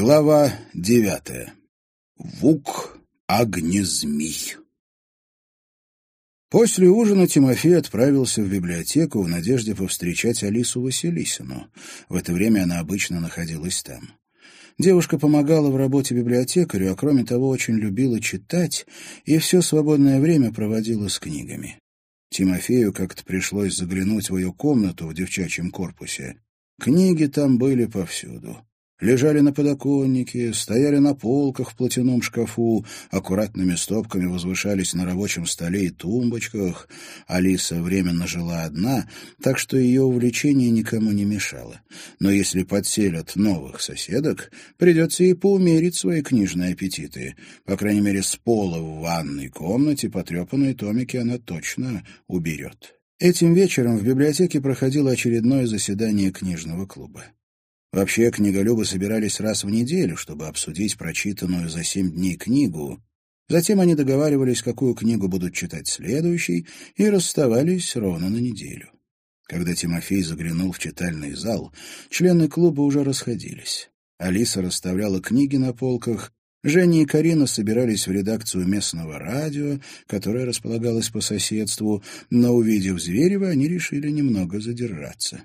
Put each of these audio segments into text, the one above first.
Глава девятая. Вук Агнезмий. После ужина Тимофей отправился в библиотеку в надежде повстречать Алису Василисину. В это время она обычно находилась там. Девушка помогала в работе библиотекарю, а кроме того очень любила читать и все свободное время проводила с книгами. Тимофею как-то пришлось заглянуть в ее комнату в девчачьем корпусе. Книги там были повсюду лежали на подоконнике, стояли на полках в платяном шкафу, аккуратными стопками возвышались на рабочем столе и тумбочках. Алиса временно жила одна, так что ее увлечение никому не мешало. Но если подселят новых соседок, придется ей поумерить свои книжные аппетиты. По крайней мере, с пола в ванной комнате потрепанные томики она точно уберет. Этим вечером в библиотеке проходило очередное заседание книжного клуба. Вообще, книголюбы собирались раз в неделю, чтобы обсудить прочитанную за семь дней книгу. Затем они договаривались, какую книгу будут читать следующей, и расставались ровно на неделю. Когда Тимофей заглянул в читальный зал, члены клуба уже расходились. Алиса расставляла книги на полках, Женя и Карина собирались в редакцию местного радио, которое располагалось по соседству, но, увидев Зверева, они решили немного задержаться.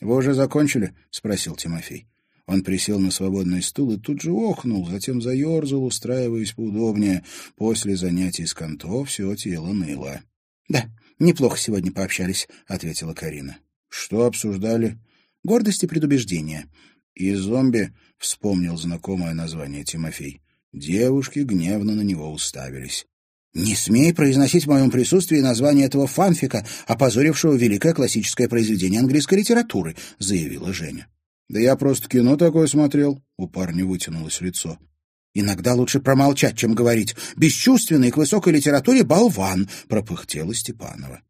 «Вы уже закончили?» — спросил Тимофей. Он присел на свободный стул и тут же охнул, затем заерзал, устраиваясь поудобнее. После занятий с канто все тело ныло. — Да, неплохо сегодня пообщались, — ответила Карина. — Что обсуждали? — Гордость и предубеждение. — И зомби, — вспомнил знакомое название Тимофей. Девушки гневно на него уставились. «Не смей произносить в моем присутствии название этого фанфика, опозорившего великое классическое произведение английской литературы», — заявила Женя. «Да я просто кино такое смотрел», — у парня вытянулось лицо. «Иногда лучше промолчать, чем говорить. Бесчувственный к высокой литературе болван», — пропыхтела Степанова.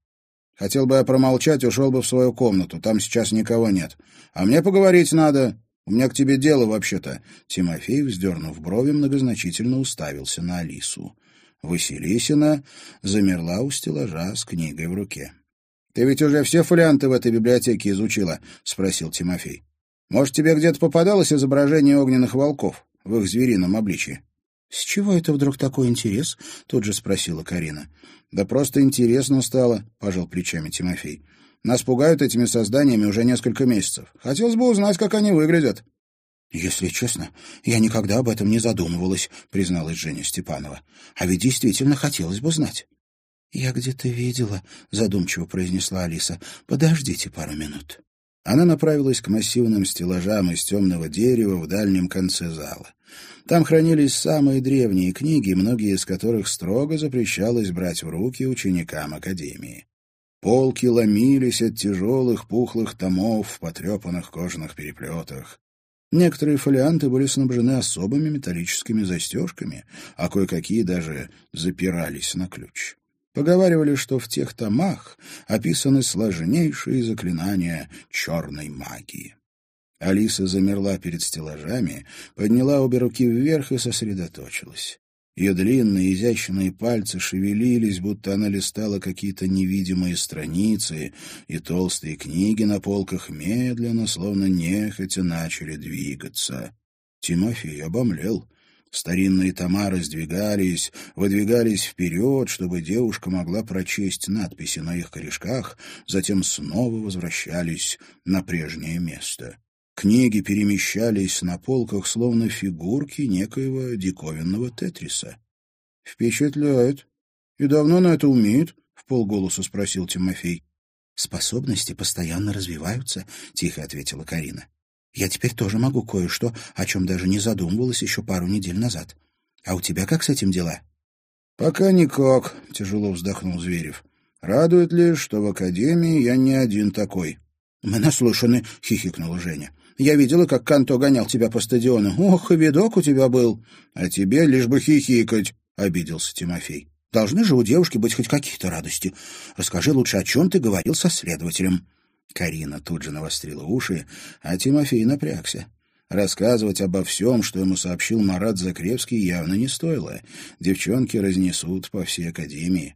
«Хотел бы я промолчать, ушел бы в свою комнату. Там сейчас никого нет. А мне поговорить надо. У меня к тебе дело вообще-то». Тимофей, вздернув брови, многозначительно уставился на Алису. Василисина замерла у стеллажа с книгой в руке. — Ты ведь уже все фолианты в этой библиотеке изучила? — спросил Тимофей. — Может, тебе где-то попадалось изображение огненных волков в их зверином обличье? — С чего это вдруг такой интерес? — тут же спросила Карина. — Да просто интересно стало, — пожал плечами Тимофей. — Нас пугают этими созданиями уже несколько месяцев. Хотелось бы узнать, как они выглядят. — «Если честно, я никогда об этом не задумывалась», — призналась Женя Степанова. «А ведь действительно хотелось бы знать». «Я где-то видела», — задумчиво произнесла Алиса. «Подождите пару минут». Она направилась к массивным стеллажам из темного дерева в дальнем конце зала. Там хранились самые древние книги, многие из которых строго запрещалось брать в руки ученикам Академии. Полки ломились от тяжелых пухлых томов в потрепанных кожаных переплетах. Некоторые фолианты были снабжены особыми металлическими застежками, а кое-какие даже запирались на ключ. Поговаривали, что в тех томах описаны сложнейшие заклинания черной магии. Алиса замерла перед стеллажами, подняла обе руки вверх и сосредоточилась. Ее длинные изящные пальцы шевелились, будто она листала какие-то невидимые страницы, и толстые книги на полках медленно, словно нехотя, начали двигаться. Тимофей обомлел. Старинные тома раздвигались, выдвигались вперед, чтобы девушка могла прочесть надписи на их корешках, затем снова возвращались на прежнее место. Книги перемещались на полках, словно фигурки некоего диковинного тетриса. — Впечатляет. И давно на это умеет? — в полголоса спросил Тимофей. — Способности постоянно развиваются, — тихо ответила Карина. — Я теперь тоже могу кое-что, о чем даже не задумывалась еще пару недель назад. А у тебя как с этим дела? — Пока никак, — тяжело вздохнул Зверев. — Радует лишь, что в Академии я не один такой. — Мы наслушаны, — хихикнула Женя. Я видела, как Канто гонял тебя по стадиону. Ох, и видок у тебя был. А тебе лишь бы хихикать, — обиделся Тимофей. Должны же у девушки быть хоть какие-то радости. Расскажи лучше, о чем ты говорил со следователем. Карина тут же навострила уши, а Тимофей напрягся. Рассказывать обо всем, что ему сообщил Марат Закревский, явно не стоило. Девчонки разнесут по всей академии.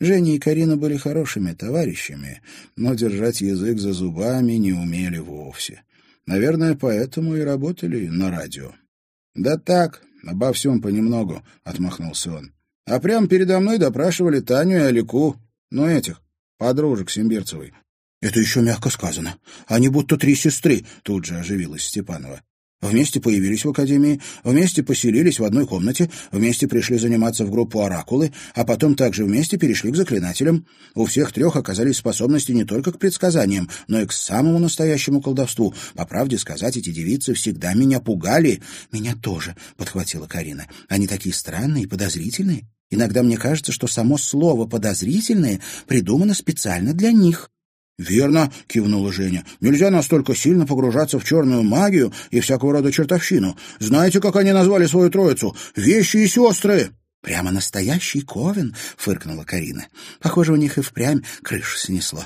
Женя и Карина были хорошими товарищами, но держать язык за зубами не умели вовсе. Наверное, поэтому и работали на радио. «Да так, обо всем понемногу», — отмахнулся он. «А прямо передо мной допрашивали Таню и Алику, ну этих, подружек Симбирцевой». «Это еще мягко сказано. Они будто три сестры», — тут же оживилась Степанова. Вместе появились в академии, вместе поселились в одной комнате, вместе пришли заниматься в группу «Оракулы», а потом также вместе перешли к заклинателям. У всех трех оказались способности не только к предсказаниям, но и к самому настоящему колдовству. По правде сказать, эти девицы всегда меня пугали. «Меня тоже», — подхватила Карина. «Они такие странные и подозрительные. Иногда мне кажется, что само слово «подозрительные» придумано специально для них». «Верно», — кивнула Женя. «Нельзя настолько сильно погружаться в черную магию и всякого рода чертовщину. Знаете, как они назвали свою троицу? Вещи и сестры!» «Прямо настоящий ковен», — фыркнула Карина. «Похоже, у них и впрямь крышу снесло».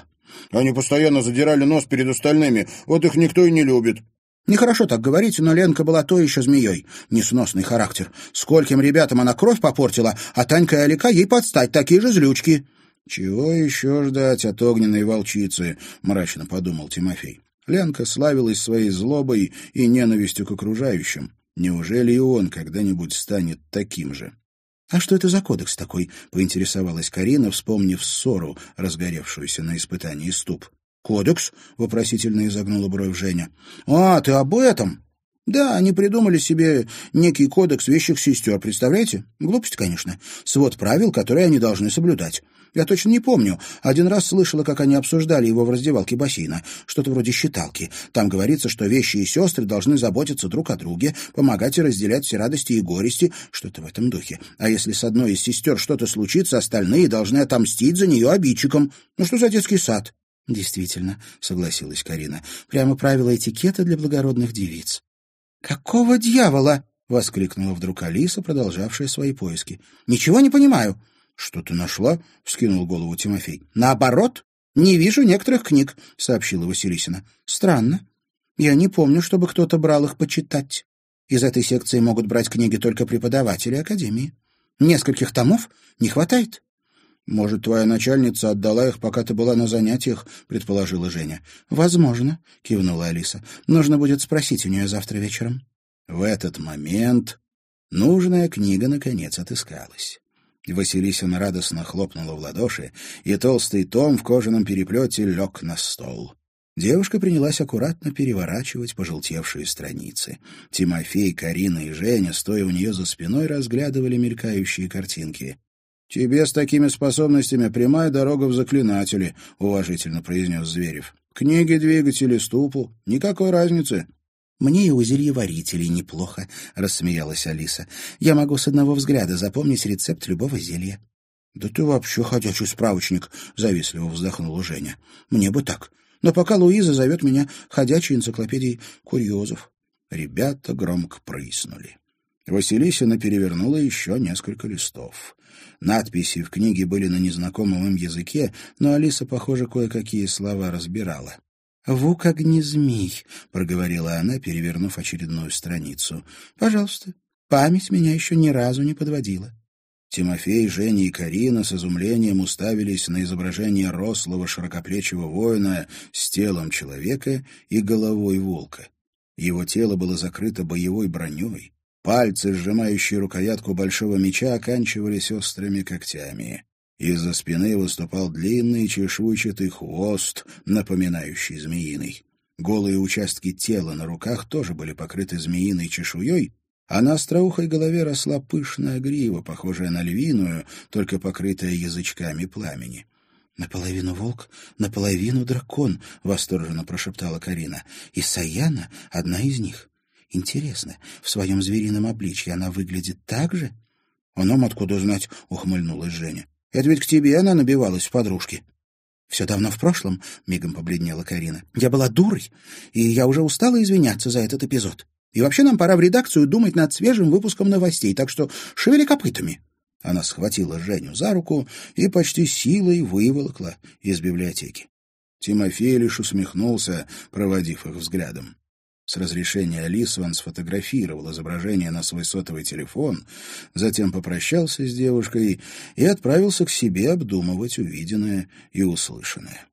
«Они постоянно задирали нос перед остальными, вот их никто и не любит». «Нехорошо так говорить, но Ленка была то еще змеей. Несносный характер. Скольким ребятам она кровь попортила, а Танька и Алика ей подстать, такие же злючки». «Чего еще ждать от огненной волчицы?» — мрачно подумал Тимофей. Ленка славилась своей злобой и ненавистью к окружающим. Неужели и он когда-нибудь станет таким же? «А что это за кодекс такой?» — поинтересовалась Карина, вспомнив ссору, разгоревшуюся на испытании ступ. «Кодекс?» — вопросительно изогнула бровь Женя. «А, ты об этом?» «Да, они придумали себе некий кодекс вещих сестер, представляете? Глупость, конечно. Свод правил, которые они должны соблюдать. Я точно не помню. Один раз слышала, как они обсуждали его в раздевалке бассейна. Что-то вроде считалки. Там говорится, что вещи и сестры должны заботиться друг о друге, помогать и разделять все радости и горести. Что-то в этом духе. А если с одной из сестер что-то случится, остальные должны отомстить за нее обидчикам. Ну что за детский сад? «Действительно», — согласилась Карина, — «прямо правила этикета для благородных девиц». «Какого дьявола?» — воскликнула вдруг Алиса, продолжавшая свои поиски. «Ничего не понимаю. «Что ты нашла?» — вскинул голову Тимофей. «Наоборот, не вижу некоторых книг», — сообщила Василисина. «Странно. Я не помню, чтобы кто-то брал их почитать. Из этой секции могут брать книги только преподаватели Академии. Нескольких томов не хватает». «Может, твоя начальница отдала их, пока ты была на занятиях?» — предположила Женя. «Возможно», — кивнула Алиса. «Нужно будет спросить у нее завтра вечером». В этот момент нужная книга наконец отыскалась. Василисина радостно хлопнула в ладоши, и толстый том в кожаном переплете лег на стол. Девушка принялась аккуратно переворачивать пожелтевшие страницы. Тимофей, Карина и Женя, стоя у нее за спиной, разглядывали мелькающие картинки. «Тебе с такими способностями прямая дорога в заклинатели», — уважительно произнес Зверев. «Книги, двигатели, ступу. Никакой разницы. «Мне и у зельеварителей неплохо», — рассмеялась Алиса. «Я могу с одного взгляда запомнить рецепт любого зелья». «Да ты вообще ходячий справочник», — завистливо вздохнула Женя. «Мне бы так. Но пока Луиза зовет меня ходячей энциклопедией курьезов». Ребята громко прыснули. Василисина перевернула еще несколько листов. Надписи в книге были на незнакомом им языке, но Алиса, похоже, кое-какие слова разбирала. «Ву как змей», — проговорила она, перевернув очередную страницу. «Пожалуйста, память меня еще ни разу не подводила». Тимофей, Женя и Карина с изумлением уставились на изображение рослого широкоплечего воина с телом человека и головой волка. Его тело было закрыто боевой броней. Пальцы, сжимающие рукоятку большого меча, оканчивались острыми когтями. Из-за спины выступал длинный чешуйчатый хвост, напоминающий змеиный. Голые участки тела на руках тоже были покрыты змеиной чешуей, а на остроухой голове росла пышная грива, похожая на львиную, только покрытая язычками пламени. «Наполовину волк, наполовину дракон», — восторженно прошептала Карина. «И Саяна — одна из них. Интересно, в своем зверином обличье она выглядит так же?» «А нам откуда знать?» — ухмыльнулась Женя. Это ведь к тебе она набивалась в подружки. «Все давно в прошлом», — мигом побледнела Карина. «Я была дурой, и я уже устала извиняться за этот эпизод. И вообще нам пора в редакцию думать над свежим выпуском новостей, так что шевели копытами». Она схватила Женю за руку и почти силой выволокла из библиотеки. Тимофей лишь усмехнулся, проводив их взглядом. С разрешения Алисы он сфотографировал изображение на свой сотовый телефон, затем попрощался с девушкой и отправился к себе обдумывать увиденное и услышанное.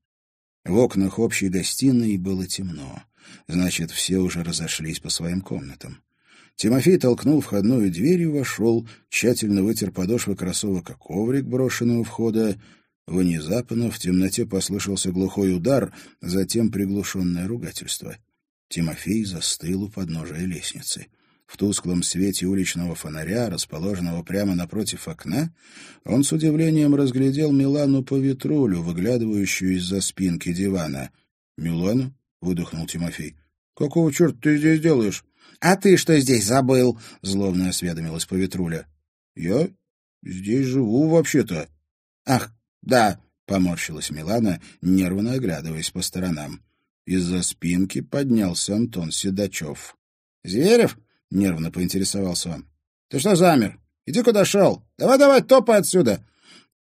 В окнах общей гостиной было темно. Значит, все уже разошлись по своим комнатам. Тимофей толкнул входную дверь и вошел, тщательно вытер подошвы кроссовок о коврик, брошенный у входа. Внезапно в темноте послышался глухой удар, затем приглушенное ругательство. Тимофей застыл у подножия лестницы. В тусклом свете уличного фонаря, расположенного прямо напротив окна, он с удивлением разглядел Милану по ветрулю, выглядывающую из-за спинки дивана. «Милану?» — выдохнул Тимофей. «Какого черта ты здесь делаешь?» «А ты что здесь забыл?» — злобно осведомилась Поветруля. «Я здесь живу вообще-то». «Ах, да», — поморщилась Милана, нервно оглядываясь по сторонам. Из-за спинки поднялся Антон Седачев. «Зверев?» — нервно поинтересовался он. «Ты что замер? Иди куда шел. Давай-давай, топай отсюда!»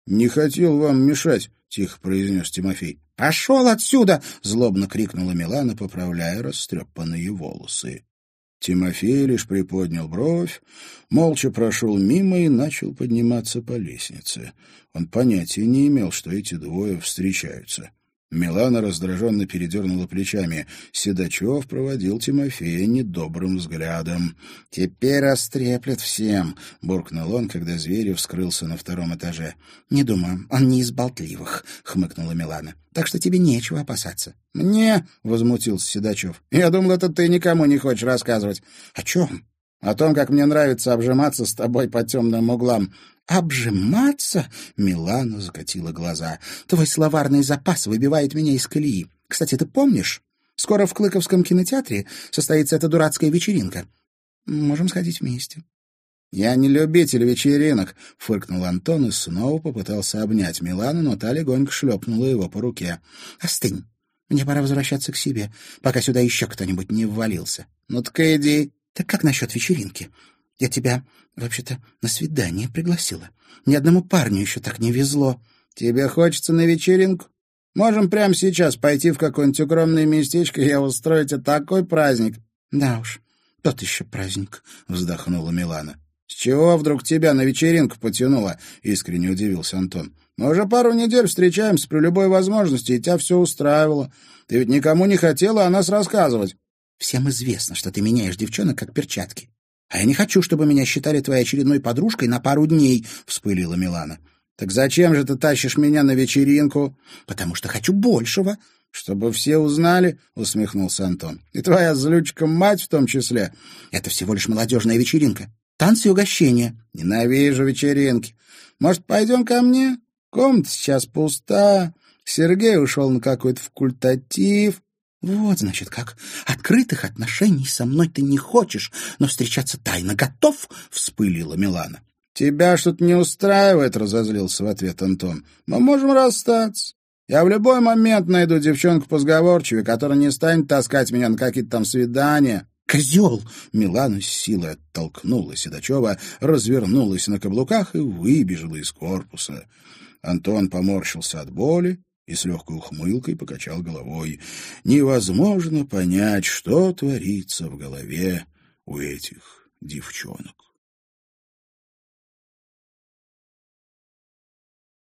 «Не хотел вам мешать», — тихо произнес Тимофей. «Пошел отсюда!» — злобно крикнула Милана, поправляя растрепанные волосы. Тимофей лишь приподнял бровь, молча прошел мимо и начал подниматься по лестнице. Он понятия не имел, что эти двое встречаются. Милана раздраженно передернула плечами. Седачев проводил Тимофея недобрым взглядом. «Теперь растреплет всем», — буркнул он, когда Зверев скрылся на втором этаже. «Не думаю, он не из болтливых», — хмыкнула Милана. «Так что тебе нечего опасаться». «Мне?» — возмутился Седачев. «Я думал, это ты никому не хочешь рассказывать». «О чем?» «О том, как мне нравится обжиматься с тобой по темным углам. «Обжиматься?» — Милана закатила глаза. «Твой словарный запас выбивает меня из колеи. Кстати, ты помнишь? Скоро в Клыковском кинотеатре состоится эта дурацкая вечеринка. Можем сходить вместе». «Я не любитель вечеринок», — фыркнул Антон и снова попытался обнять Милану, но та легонько шлепнула его по руке. «Остынь. Мне пора возвращаться к себе, пока сюда еще кто-нибудь не ввалился». «Ну так иди». «Так как насчет вечеринки? Я тебя, вообще-то, на свидание пригласила. Ни одному парню еще так не везло. Тебе хочется на вечеринку? Можем прямо сейчас пойти в какое-нибудь укромное местечко, и я устрою тебе такой праздник. Да уж, тот еще праздник, вздохнула Милана. С чего вдруг тебя на вечеринку потянуло? Искренне удивился Антон. Мы уже пару недель встречаемся при любой возможности, и тебя все устраивало. Ты ведь никому не хотела о нас рассказывать. Всем известно, что ты меняешь девчонок как перчатки. «А я не хочу, чтобы меня считали твоей очередной подружкой на пару дней», — вспылила Милана. «Так зачем же ты тащишь меня на вечеринку?» «Потому что хочу большего». «Чтобы все узнали», — усмехнулся Антон. «И твоя злючка мать в том числе». «Это всего лишь молодежная вечеринка. Танцы и угощения». «Ненавижу вечеринки. Может, пойдем ко мне? Комната сейчас пуста. Сергей ушел на какой-то факультатив». «Вот, значит, как. Открытых отношений со мной ты не хочешь, но встречаться тайно готов?» — вспылила Милана. «Тебя что-то не устраивает», — разозлился в ответ Антон. «Мы можем расстаться. Я в любой момент найду девчонку позговорчивее, которая не станет таскать меня на какие-то там свидания». «Козел!» — Милана с силой оттолкнула Седачева, развернулась на каблуках и выбежала из корпуса. Антон поморщился от боли, и с легкой ухмылкой покачал головой. Невозможно понять, что творится в голове у этих девчонок.